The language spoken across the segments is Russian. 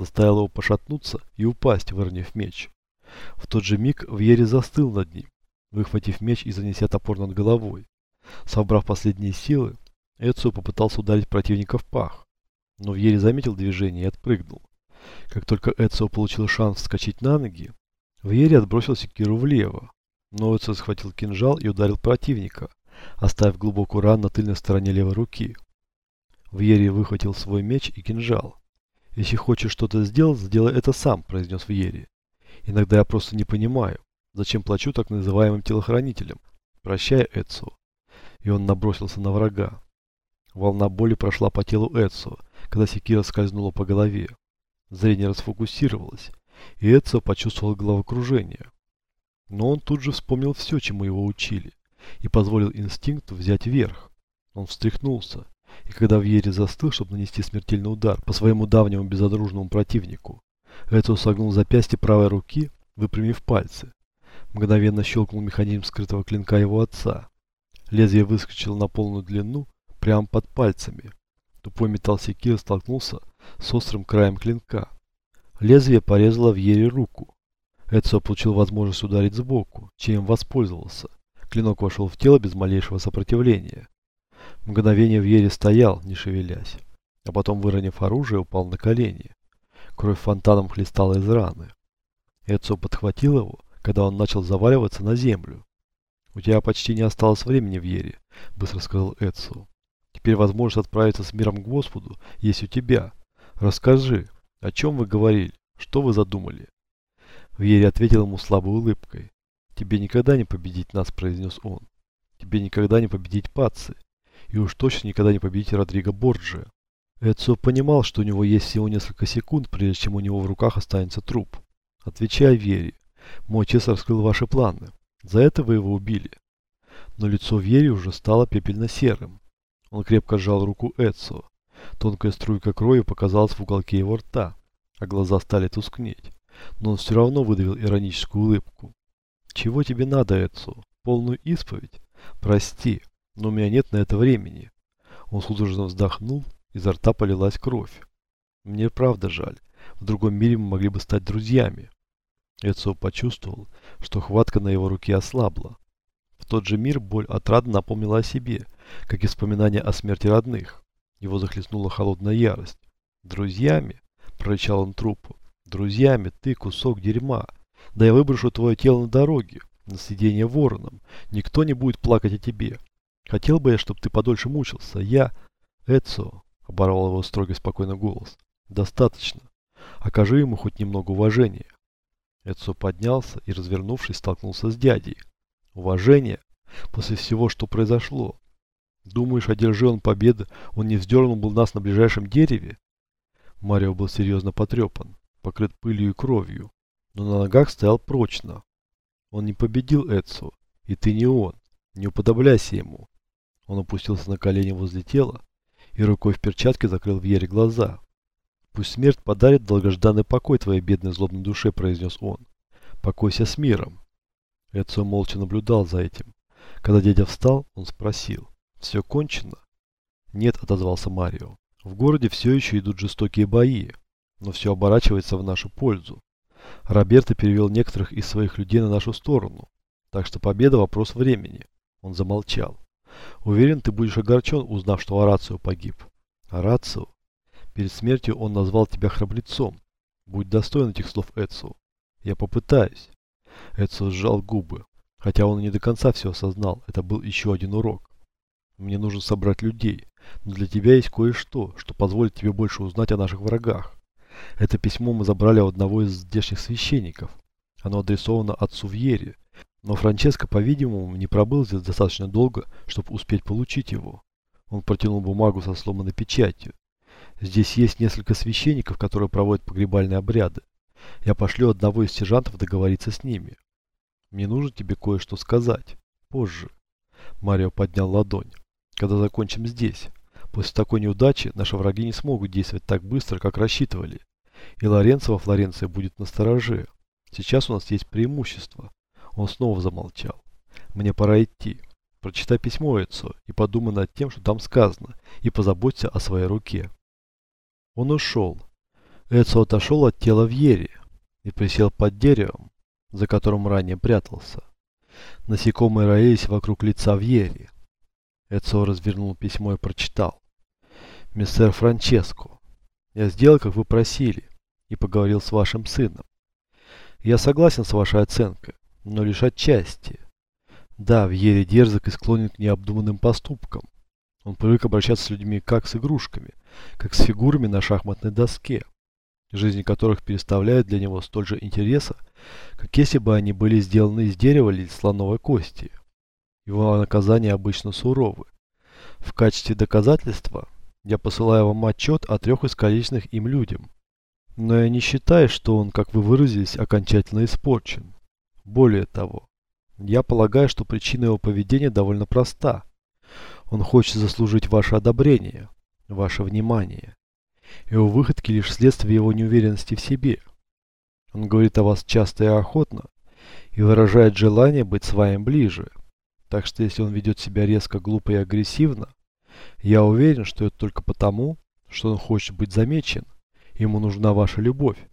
заставил его пошатнуться и упасть, выронив меч. В тот же миг Вьери застыл над ним, выхватив меч и занеся топор над головой. Собрав последние силы, Эцио попытался ударить противника в пах, но Вьери заметил движение и отпрыгнул. Как только Эцио получил шанс вскочить на ноги, Вьери отбросил секиру влево, но Эцио схватил кинжал и ударил противника, оставив глубокую рану на тыльной стороне левой руки. Вьери выхватил свой меч и кинжал. «Если хочешь что-то сделать, сделай это сам», – произнес Вьери. «Иногда я просто не понимаю, зачем плачу так называемым телохранителям. Прощай, Эцио». И он набросился на врага. Волна боли прошла по телу Эцио, когда секира скользнула по голове. Зрение расфокусировалось, и Эцио почувствовал головокружение. Но он тут же вспомнил все, чему его учили, и позволил инстинкту взять верх. Он встряхнулся, и когда Вьери застыл, чтобы нанести смертельный удар по своему давнему безодружному противнику, Эцио согнул запястье правой руки, выпрямив пальцы. Мгновенно щелкнул механизм скрытого клинка его отца. Лезвие выскочило на полную длину, прямо под пальцами. Тупой металл секиры столкнулся с острым краем клинка. Лезвие порезало в Ере руку. Эдсо получил возможность ударить сбоку, чем воспользовался. Клинок вошел в тело без малейшего сопротивления. Мгновение в Ере стоял, не шевелясь, а потом, выронив оружие, упал на колени. Кровь фонтаном хлестала из раны. Эдсо подхватил его, когда он начал заваливаться на землю. «У тебя почти не осталось времени в Ере», — быстро сказал Эдсо. «Теперь возможность отправиться с миром к Господу есть у тебя. Расскажи, о чем вы говорили, что вы задумали?» Вьери ответил ему слабой улыбкой. «Тебе никогда не победить нас», — произнес он. «Тебе никогда не победить Паци. И уж точно никогда не победить Родриго Борджиа». Эдсо понимал, что у него есть всего несколько секунд, прежде чем у него в руках останется труп. «Отвечай Вере. Мой отец раскрыл ваши планы. За это вы его убили. Но лицо Вери уже стало пепельно-серым. Он крепко сжал руку Эдсо. Тонкая струйка крови показалась в уголке его рта, а глаза стали тускнеть. Но он все равно выдавил ироническую улыбку. «Чего тебе надо, Эдсо? Полную исповедь? Прости, но у меня нет на это времени». Он судорожно вздохнул, изо рта полилась кровь. «Мне правда жаль. В другом мире мы могли бы стать друзьями. Эцио почувствовал, что хватка на его руке ослабла. В тот же мир боль отрадно напомнила о себе, как и вспоминание о смерти родных. Его захлестнула холодная ярость. «Друзьями?» – прорычал он трупу. «Друзьями, ты кусок дерьма. Да я выброшу твое тело на дороге, на сиденье вороном. Никто не будет плакать о тебе. Хотел бы я, чтобы ты подольше мучился. Я...» «Эцио», – оборвал его строгий спокойный голос. «Достаточно. Окажи ему хоть немного уважения. Эцо поднялся и, развернувшись, столкнулся с дядей. Уважение после всего, что произошло. Думаешь, одержи он победы, он не вздернул бы нас на ближайшем дереве? Марио был серьезно потрепан, покрыт пылью и кровью, но на ногах стоял прочно. Он не победил Эцу, и ты не он. Не уподобляйся ему. Он опустился на колени возле тела и рукой в перчатке закрыл Вьере глаза. «Пусть смерть подарит долгожданный покой твоей бедной злобной душе», – произнес он. «Покойся с миром». Эцио молча наблюдал за этим. Когда дядя встал, он спросил. «Все кончено?» «Нет», – отозвался Марио. «В городе все еще идут жестокие бои, но все оборачивается в нашу пользу. Роберто перевел некоторых из своих людей на нашу сторону, так что победа – вопрос времени». Он замолчал. «Уверен, ты будешь огорчен, узнав, что Арацио погиб». «Арацио?» Перед смертью он назвал тебя храбрецом. Будь достоин этих слов Эцу. Я попытаюсь. Эцу сжал губы. Хотя он и не до конца все осознал, это был еще один урок. Мне нужно собрать людей, но для тебя есть кое-что, что позволит тебе больше узнать о наших врагах. Это письмо мы забрали у одного из здешних священников. Оно адресовано отцу Вьере, но Франческо, по-видимому, не пробыл здесь достаточно долго, чтобы успеть получить его. Он протянул бумагу со сломанной печатью. Здесь есть несколько священников, которые проводят погребальные обряды. Я пошлю одного из сержантов договориться с ними. Мне нужно тебе кое-что сказать. Позже. Марио поднял ладонь. Когда закончим здесь. После такой неудачи наши враги не смогут действовать так быстро, как рассчитывали. И Лоренцо во Флоренции будет настороже. Сейчас у нас есть преимущество. Он снова замолчал. Мне пора идти. Прочитай письмо Эцо и подумай над тем, что там сказано, и позаботься о своей руке. Он ушел. Эдсо отошел от тела в Ере и присел под деревом, за которым ранее прятался. Насекомые роились вокруг лица в Ере. Эдсо развернул письмо и прочитал. «Мистер Франческо, я сделал, как вы просили, и поговорил с вашим сыном. Я согласен с вашей оценкой, но лишь отчасти. Да, в Ере дерзок и склонен к необдуманным поступкам. Он привык обращаться с людьми как с игрушками, как с фигурами на шахматной доске, жизни которых переставляют для него столь же интереса, как если бы они были сделаны из дерева или слоновой кости. Его наказания обычно суровы. В качестве доказательства я посылаю вам отчет о трех искалеченных им людям. Но я не считаю, что он, как вы выразились, окончательно испорчен. Более того, я полагаю, что причина его поведения довольно проста. Он хочет заслужить ваше одобрение, ваше внимание. Его выходки лишь следствие его неуверенности в себе. Он говорит о вас часто и охотно и выражает желание быть с вами ближе. Так что если он ведет себя резко, глупо и агрессивно, я уверен, что это только потому, что он хочет быть замечен. Ему нужна ваша любовь.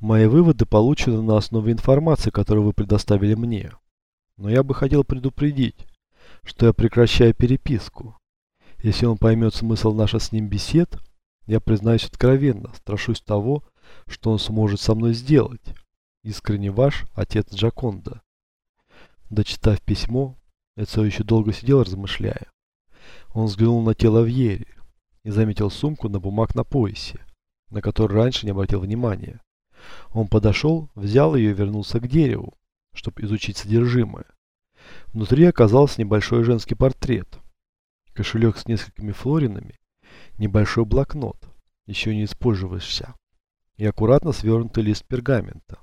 Мои выводы получены на основе информации, которую вы предоставили мне. Но я бы хотел предупредить, что я прекращаю переписку. Если он поймет смысл наших с ним бесед, я признаюсь откровенно, страшусь того, что он сможет со мной сделать. Искренне ваш, отец Джаконда. Дочитав письмо, Эцио еще долго сидел, размышляя. Он взглянул на тело в Ере и заметил сумку на бумаг на поясе, на который раньше не обратил внимания. Он подошел, взял ее и вернулся к дереву, чтобы изучить содержимое. Внутри оказался небольшой женский портрет, кошелек с несколькими флоринами, небольшой блокнот, еще не использовавшийся, и аккуратно свернутый лист пергамента.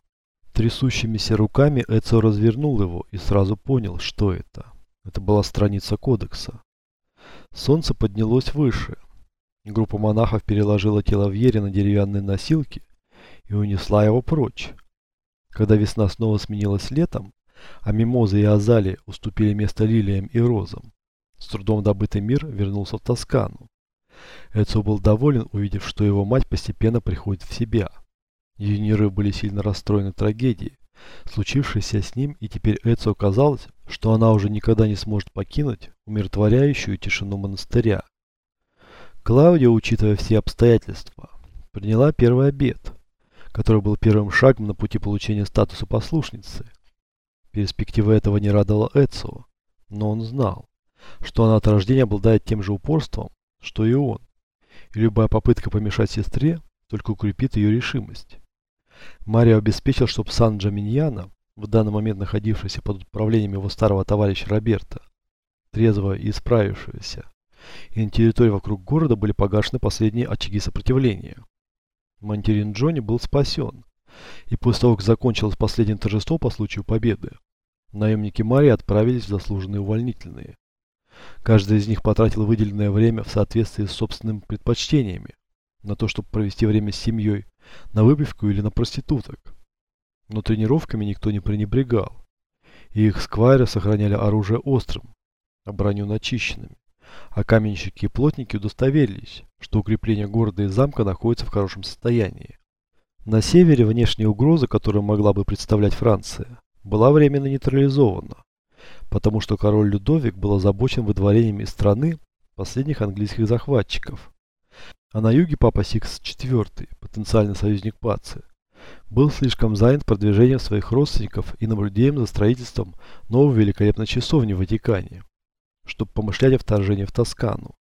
Трясущимися руками Эцио развернул его и сразу понял, что это. Это была страница кодекса. Солнце поднялось выше. Группа монахов переложила тело Вьери на деревянные носилки и унесла его прочь. Когда весна снова сменилась летом, а мимозы и азалии уступили место лилиям и розам, с трудом добытый мир вернулся в Тоскану. Эцио был доволен, увидев, что его мать постепенно приходит в себя. Юниры были сильно расстроены трагедией, случившейся с ним, и теперь Эцио казалось, что она уже никогда не сможет покинуть умиротворяющую тишину монастыря. Клаудия, учитывая все обстоятельства, приняла первый обед, который был первым шагом на пути получения статуса послушницы. Перспектива этого не радовала Эцио, но он знал, что она от рождения обладает тем же упорством, что и он, и любая попытка помешать сестре только укрепит ее решимость. Марио обеспечил, чтобы Сан-Джаминьяно, в данный момент находившийся под управлением его старого товарища Роберта, трезвого и исправившегося, и на территории вокруг города были погашены последние очаги сопротивления. Монтерин Джонни был спасен, и после того, как закончилось последнее торжество по случаю победы, наемники Марии отправились в заслуженные увольнительные. Каждый из них потратил выделенное время в соответствии с собственными предпочтениями на то, чтобы провести время с семьей, на выпивку или на проституток. Но тренировками никто не пренебрегал, и их сквайры сохраняли оружие острым, а броню начищенными. А каменщики и плотники удостоверились, что укрепление города и замка находятся в хорошем состоянии. На севере внешняя угроза, которую могла бы представлять Франция, была временно нейтрализована, потому что король Людовик был озабочен выдворением из страны последних английских захватчиков. А на юге папа Сикс IV, потенциальный союзник Паци, был слишком занят продвижением своих родственников и наблюдением за строительством новой великолепной часовни в Ватикане, чтобы помышлять о вторжении в Тоскану.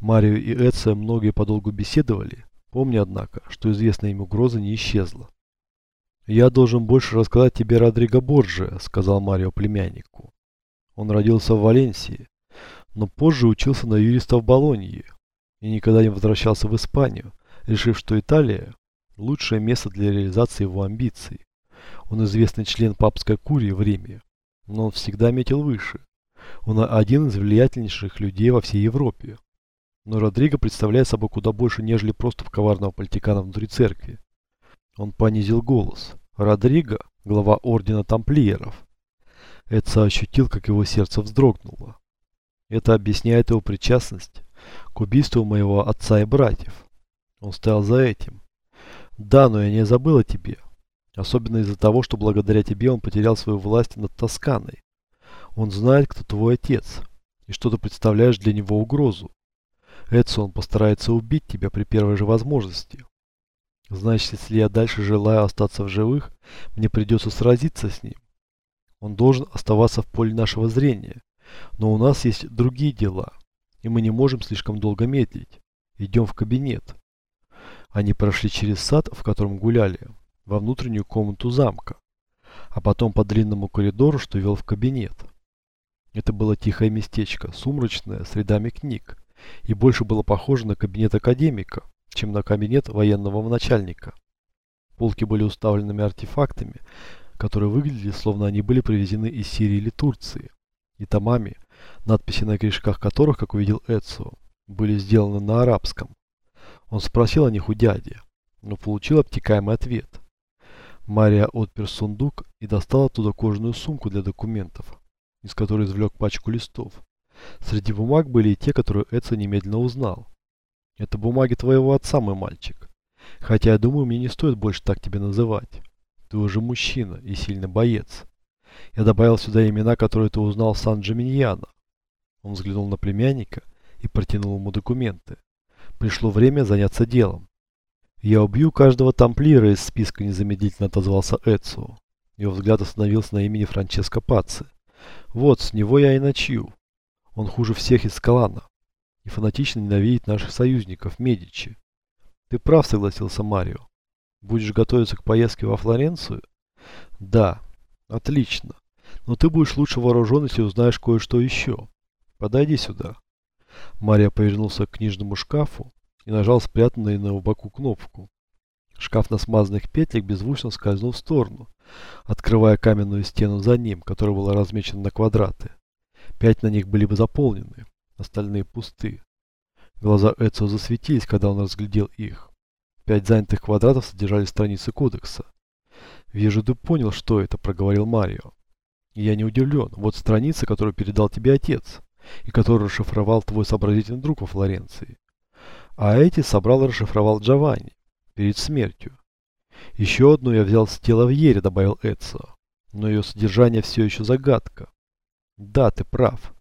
Марио и Эцио многие подолгу беседовали, помня, однако, что известная им угроза не исчезла. «Я должен больше рассказать тебе Родриго Борджи», — сказал Марио племяннику. Он родился в Валенсии, но позже учился на юриста в Болонье и никогда не возвращался в Испанию, решив, что Италия – лучшее место для реализации его амбиций. Он известный член папской курии в Риме, но он всегда метил выше. Он один из влиятельнейших людей во всей Европе. Но Родриго представляет собой куда больше, нежели просто коварного политикана внутри церкви. Он понизил голос. Родриго – глава ордена тамплиеров. Эдса ощутил, как его сердце вздрогнуло. Это объясняет его причастность к убийству моего отца и братьев. Он стоял за этим. Да, но я не забыл о тебе. Особенно из-за того, что благодаря тебе он потерял свою власть над Тосканой. Он знает, кто твой отец, и что ты представляешь для него угрозу. Эдсон постарается убить тебя при первой же возможности. Значит, если я дальше желаю остаться в живых, мне придется сразиться с ним. Он должен оставаться в поле нашего зрения. Но у нас есть другие дела, и мы не можем слишком долго медлить. Идем в кабинет. Они прошли через сад, в котором гуляли, во внутреннюю комнату замка, а потом по длинному коридору, что вел в кабинет. Это было тихое местечко, сумрачное, с рядами книг, и больше было похоже на кабинет академика, чем на кабинет военного начальника. Полки были уставленными артефактами, которые выглядели, словно они были привезены из Сирии или Турции, и томами, надписи на крышках которых, как увидел Эцио, были сделаны на арабском. Он спросил о них у дяди, но получил обтекаемый ответ. Мария отпер сундук и достал оттуда кожаную сумку для документов, из которой извлек пачку листов. Среди бумаг были и те, которые Эдсо немедленно узнал. Это бумаги твоего отца, мой мальчик. Хотя я думаю, мне не стоит больше так тебя называть. Ты уже мужчина и сильный боец. Я добавил сюда имена, которые ты узнал Сан-Джиминьяна. Он взглянул на племянника и протянул ему документы. Пришло время заняться делом. Я убью каждого тамплиера из списка, незамедлительно отозвался Эцио. Его взгляд остановился на имени Франческо Паци. Вот, с него я и начью. Он хуже всех из Калана и фанатично ненавидит наших союзников, Медичи. Ты прав, согласился Марио. Будешь готовиться к поездке во Флоренцию? Да. Отлично. Но ты будешь лучше вооружен, если узнаешь кое-что еще. Подойди сюда. Мария повернулся к книжному шкафу и нажал спрятанную на его боку кнопку. Шкаф на смазанных петлях беззвучно скользнул в сторону, открывая каменную стену за ним, которая была размечена на квадраты. Пять на них были бы заполнены, остальные пусты. Глаза Эцио засветились, когда он разглядел их. Пять занятых квадратов содержали страницы кодекса. «Вижу, понял, что это», — проговорил Марио. «Я не удивлен. Вот страница, которую передал тебе отец, и которую расшифровал твой сообразительный друг во Флоренции. А эти собрал и расшифровал Джованни перед смертью. Еще одну я взял с тела в Ере», — добавил Эцио. «Но ее содержание все еще загадка». «Да, ты прав.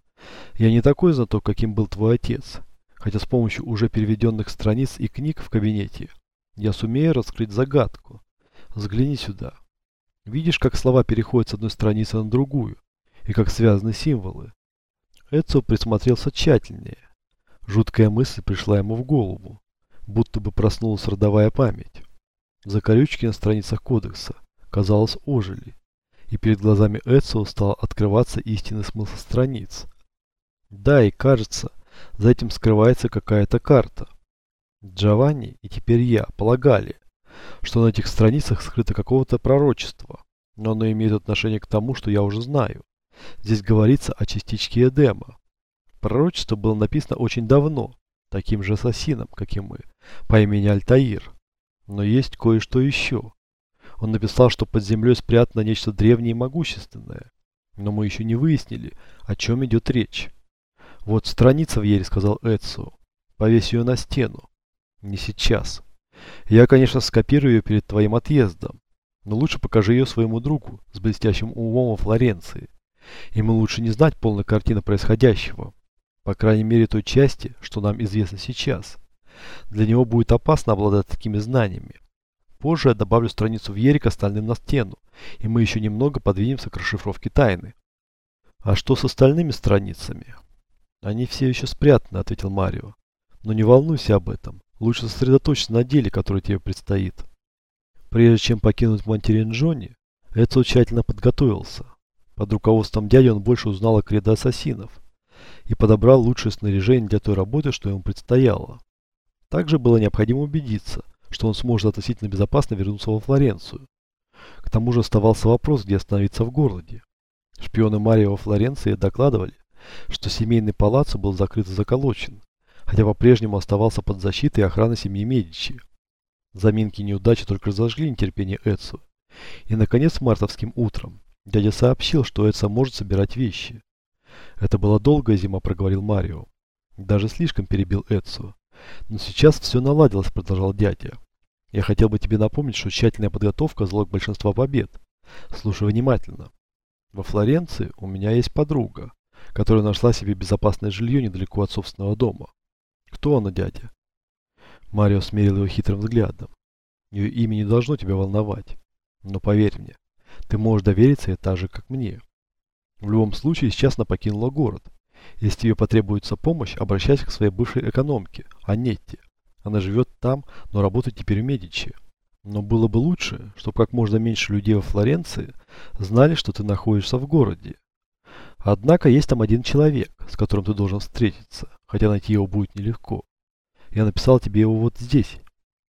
Я не такой знаток, каким был твой отец, хотя с помощью уже переведенных страниц и книг в кабинете я сумею раскрыть загадку. Взгляни сюда. Видишь, как слова переходят с одной страницы на другую, и как связаны символы? Эдсо присмотрелся тщательнее. Жуткая мысль пришла ему в голову, будто бы проснулась родовая память. Закорючки на страницах кодекса, казалось, ожили, и перед глазами Эдсо стал открываться истинный смысл страниц. Да, и кажется, за этим скрывается какая-то карта. Джованни и теперь я полагали, что на этих страницах скрыто какого-то пророчество, но оно имеет отношение к тому, что я уже знаю. Здесь говорится о частичке Эдема. Пророчество было написано очень давно, таким же ассасином, как и мы, по имени Альтаир. Но есть кое-что еще. Он написал, что под землей спрятано нечто древнее и могущественное. Но мы еще не выяснили, о чем идет речь. Вот страница в Ере, сказал Эдсу. Повесь ее на стену. Не сейчас. Я, конечно, скопирую ее перед твоим отъездом, но лучше покажи ее своему другу с блестящим умом во Флоренции. Ему лучше не знать полной картины происходящего, по крайней мере той части, что нам известно сейчас. Для него будет опасно обладать такими знаниями. Позже я добавлю страницу в Ерик остальным на стену, и мы еще немного подвинемся к расшифровке тайны. А что с остальными страницами? Они все еще спрятаны, ответил Марио. Но не волнуйся об этом. Лучше сосредоточься на деле, которое тебе предстоит. Прежде чем покинуть Монтеринджони, Эдсо тщательно подготовился. Под руководством дяди он больше узнал о кредо ассасинов и подобрал лучшее снаряжение для той работы, что ему предстояло. Также было необходимо убедиться, что он сможет относительно безопасно вернуться во Флоренцию. К тому же оставался вопрос, где остановиться в городе. Шпионы Мария во Флоренции докладывали, что семейный палаццо был закрыт и заколочен, хотя по-прежнему оставался под защитой и охраной семьи Медичи. Заминки и неудачи только разожгли нетерпение Эдсу. И, наконец, мартовским утром дядя сообщил, что Эдса может собирать вещи. «Это была долгая зима», — проговорил Марио. Даже слишком перебил Эдсу. «Но сейчас все наладилось», — продолжал дядя. Я хотел бы тебе напомнить, что тщательная подготовка – залог большинства побед. Слушай внимательно. Во Флоренции у меня есть подруга, которая нашла себе безопасное жилье недалеко от собственного дома. Кто она, дядя? Марио смерил его хитрым взглядом. Ее имя не должно тебя волновать. Но поверь мне, ты можешь довериться ей так же, как мне. В любом случае, сейчас она покинула город. Если тебе потребуется помощь, обращайся к своей бывшей экономке, Анетте. Она живет там, но работает теперь в Медичи. Но было бы лучше, чтобы как можно меньше людей во Флоренции знали, что ты находишься в городе. Однако есть там один человек, с которым ты должен встретиться, хотя найти его будет нелегко. Я написал тебе его вот здесь.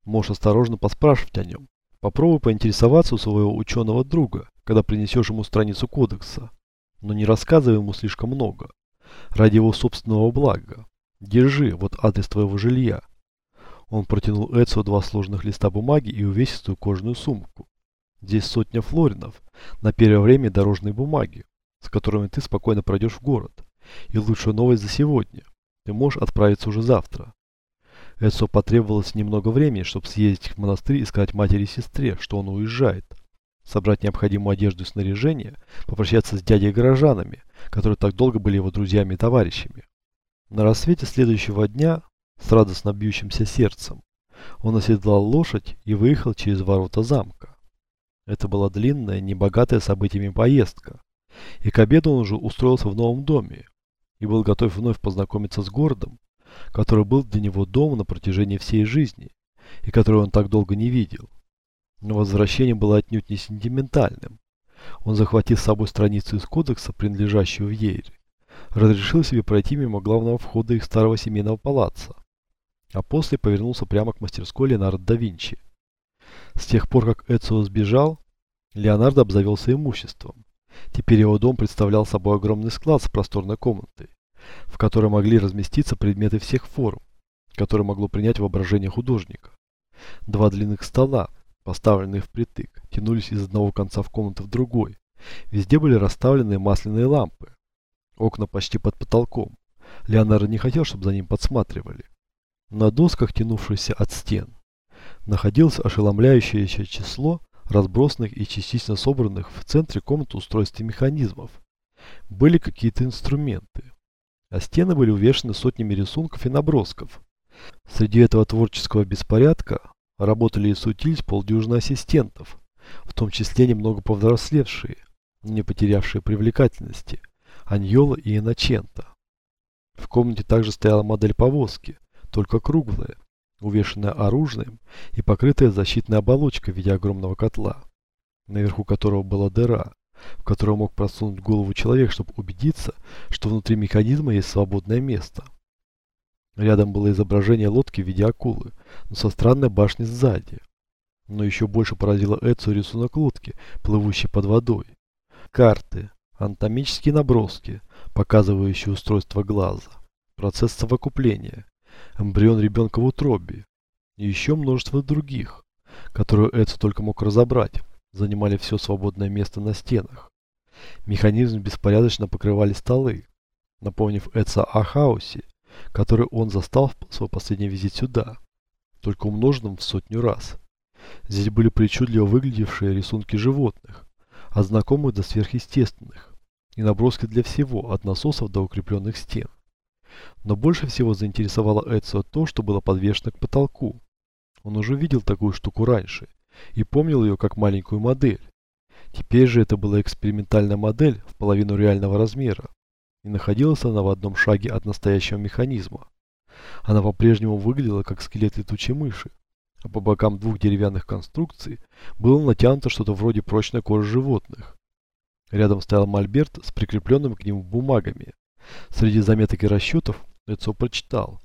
Можешь осторожно поспрашивать о нем. Попробуй поинтересоваться у своего ученого друга, когда принесешь ему страницу кодекса. Но не рассказывай ему слишком много. Ради его собственного блага. Держи, вот адрес твоего жилья. Он протянул Эцио два сложных листа бумаги и увесистую кожаную сумку. Здесь сотня флоринов, на первое время дорожной бумаги, с которыми ты спокойно пройдешь в город. И лучшая новость за сегодня. Ты можешь отправиться уже завтра. Эцо потребовалось немного времени, чтобы съездить в монастырь и сказать матери и сестре, что он уезжает. Собрать необходимую одежду и снаряжение, попрощаться с дядей горожанами, которые так долго были его друзьями и товарищами. На рассвете следующего дня, с радостно бьющимся сердцем, он оседлал лошадь и выехал через ворота замка. Это была длинная, небогатая событиями поездка, и к обеду он уже устроился в новом доме и был готов вновь познакомиться с городом, который был для него домом на протяжении всей жизни и который он так долго не видел. Но возвращение было отнюдь не сентиментальным. Он, захватил с собой страницу из кодекса, принадлежащую в Ейре, разрешил себе пройти мимо главного входа их старого семейного палаца, а после повернулся прямо к мастерской Леонардо да Винчи. С тех пор, как Эцио сбежал, Леонардо обзавелся имуществом. Теперь его дом представлял собой огромный склад с просторной комнатой, в которой могли разместиться предметы всех форм, которые могло принять воображение художника. Два длинных стола, поставленные впритык, тянулись из одного конца в комнату в другой. Везде были расставлены масляные лампы. Окна почти под потолком. Леонардо не хотел, чтобы за ним подсматривали. На досках, тянувшихся от стен, находилось ошеломляющее число разбросанных и частично собранных в центре комнаты устройств и механизмов. Были какие-то инструменты, а стены были увешаны сотнями рисунков и набросков. Среди этого творческого беспорядка работали и сутились полдюжины ассистентов, в том числе немного повзрослевшие, не потерявшие привлекательности, Аньола и Иначента. В комнате также стояла модель повозки, только круглая, увешанная оружием и покрытая защитной оболочкой в виде огромного котла, наверху которого была дыра, в которую мог просунуть голову человек, чтобы убедиться, что внутри механизма есть свободное место. Рядом было изображение лодки в виде акулы, но со странной башней сзади. Но еще больше поразило Эцу рисунок лодки, плывущей под водой. Карты, анатомические наброски, показывающие устройство глаза, процесс совокупления, эмбрион ребенка в утробе и еще множество других, которые Эцу только мог разобрать, занимали все свободное место на стенах. Механизм беспорядочно покрывали столы, напомнив Эца о хаосе, который он застал в свой последний визит сюда, только умноженным в сотню раз. Здесь были причудливо выглядевшие рисунки животных, от знакомых до сверхъестественных, и наброски для всего, от насосов до укрепленных стен. Но больше всего заинтересовало Эцио то, что было подвешено к потолку. Он уже видел такую штуку раньше – и помнил ее как маленькую модель. Теперь же это была экспериментальная модель в половину реального размера, и находилась она в одном шаге от настоящего механизма. Она по-прежнему выглядела как скелет летучей мыши, а по бокам двух деревянных конструкций было натянуто что-то вроде прочной кожи животных. Рядом стоял мольберт с прикрепленными к нему бумагами. Среди заметок и расчетов лицо прочитал.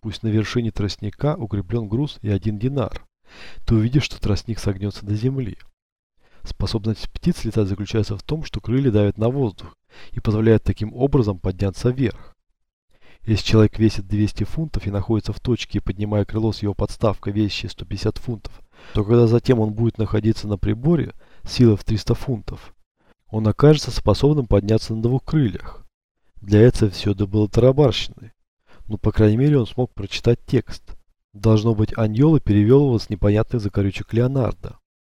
Пусть на вершине тростника укреплен груз и один динар ты увидишь, что тростник согнется до земли. Способность птиц летать заключается в том, что крылья давят на воздух и позволяют таким образом подняться вверх. Если человек весит 200 фунтов и находится в точке, поднимая крыло с его подставкой, весящей 150 фунтов, то когда затем он будет находиться на приборе силой в 300 фунтов, он окажется способным подняться на двух крыльях. Для этого все это было тарабарщиной, но по крайней мере он смог прочитать текст. Должно быть, Аньола перевел его с непонятных закорючек Леонардо.